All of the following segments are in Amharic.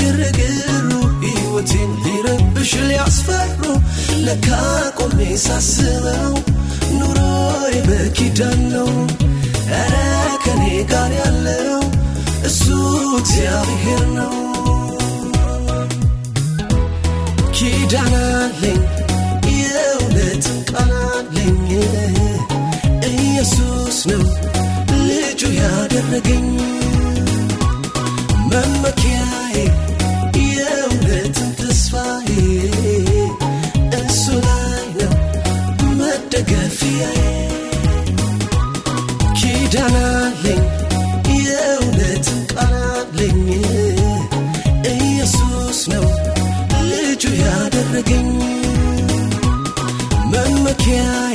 ግርግሩ ሕይወቴን ሊረብሽ ሊያስፈሩ ለካ ቆሜ ሳስበው ኑሮዬ በኪዳን ነው። ኧረ ከኔ ጋር ያለው እሱ እግዚአብሔር ነው። ኪዳን አለኝ የእውነትም ቃል ኢየሱስ ነው ልጁ ያደረገኝ የእውነትም ቃል አለኝ ኢየሱስ ነው ልጁ ያደረገኝ መመኪያዬ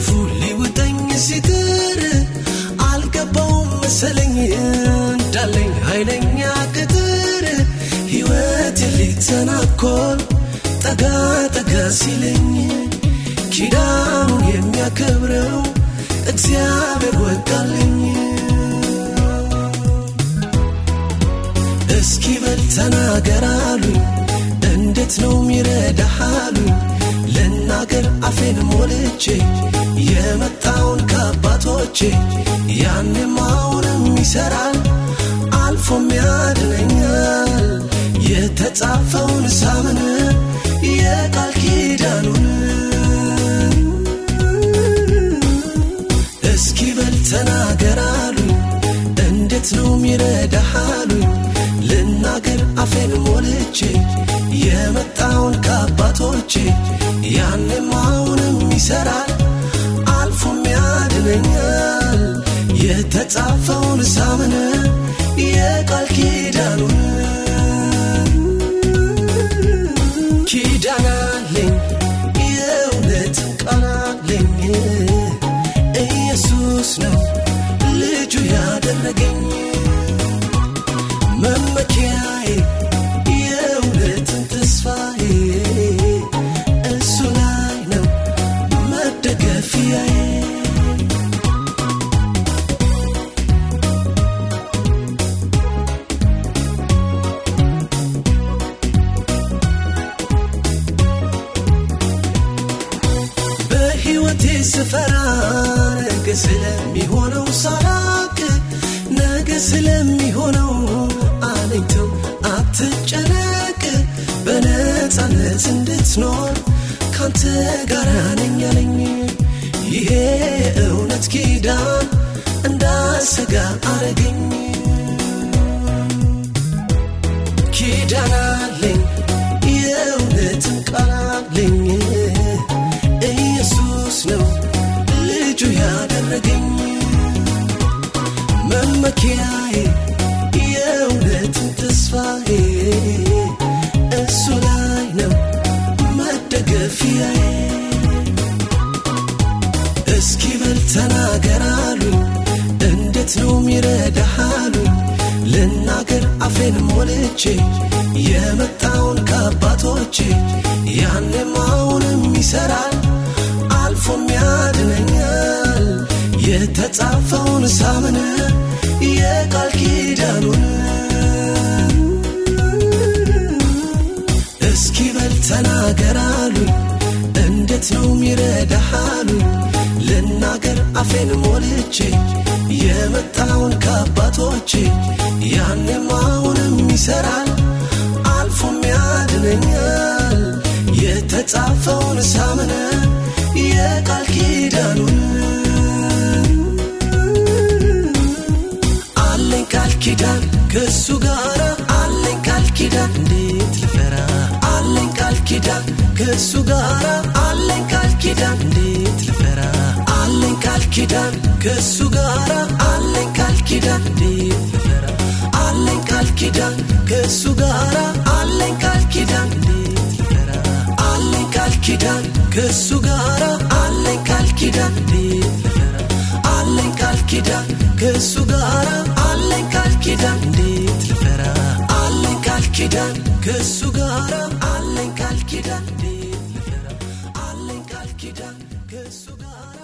ያክፉ ሊውጠኝ ሲጥር አልገባውም መሰለኝ እንዳለኝ ኃይለኛ ቅጥር ሕይወት ሊተናኮል ጠጋ ጠጋ ሲለኝ ኪዳኑ የሚያከብረው እግዚአብሔር ወጋልኝ እስኪ በል ተናገር አሉኝ እንዴት ነው ሚረዳህ ልናገር አፌን ሞልቼ የመጣውን ከአባቶቼ ያንም አሁንም ይሰራል አልፎም ያድነኛል። የተጻፈውን ሳምን የቃል ኪዳኑን እስኪ በል ተናገር አሉኝ እንዴት ነው ሚረዳህ አሉኝ ልናገር አፌን ሞልቼ የመጣውን ከአባቶቼ ያንም አሁንም ይሰራል አልፎም ያድነኛል። የተጻፈውን ሳምን የቃል ኪዳኑን። ኪዳን አለኝ የእውነትም ቃል ኢየሱስ ነው ልጁ ያደረገኝ። መመኪያዬ ስፈራ ነገ ስለሚሆነው ሳላቅ ነገ ስለሚሆነው አለኝተው አትጨነቅ። በነፃነት እንድትኖር ካንተ ጋር ነኝ አለኝ። ይሄ እውነት ኪዳን እንዳሰጋ አረገኝ አፌን ሞልቼ የመጣውን ከአባቶቼ ያንም አሁንም ይሰራል አልፎም ያድነኛል የተጻፈውን ሳምን የቃል ኪዳኑን እስኪ በል እንዴት ነው ሚረዳህ አሉኝ ልናገር አፌን ሞልቼ የመጣውን ከአባቶቼ ያንም አሁንም ይሰራል አልፎም ያድነኛል። የተጻፈውን ሳምን የቃል ኪዳኑን አለኝ ቃል ኪዳን ከእሱ ጋር አለኝ ቃል ኪዳን እንዴት ልፈራ? አለኝ ቃል ኪዳን ከእሱ ጋር አለኝ ቃል ኪዳን እንዴት ኪዳን ከሱ ጋራ አለኝ ቃል ኪዳን አለኝ ቃል ኪዳን ከሱ ጋራ አለኝ ቃል ኪዳን አለኝ ቃል ኪዳን ከሱ ጋራ አለኝ ቃል ኪዳን አለኝ ቃል ኪዳን ከሱ ጋራ አለኝ ቃል ኪዳን እንዴት ልፈራ አለኝ ቃል ኪዳን ከሱ ጋራ አለኝ ቃል ኪዳን እንዴት ልፈራ አለኝ ቃል ኪዳን ከሱ ጋራ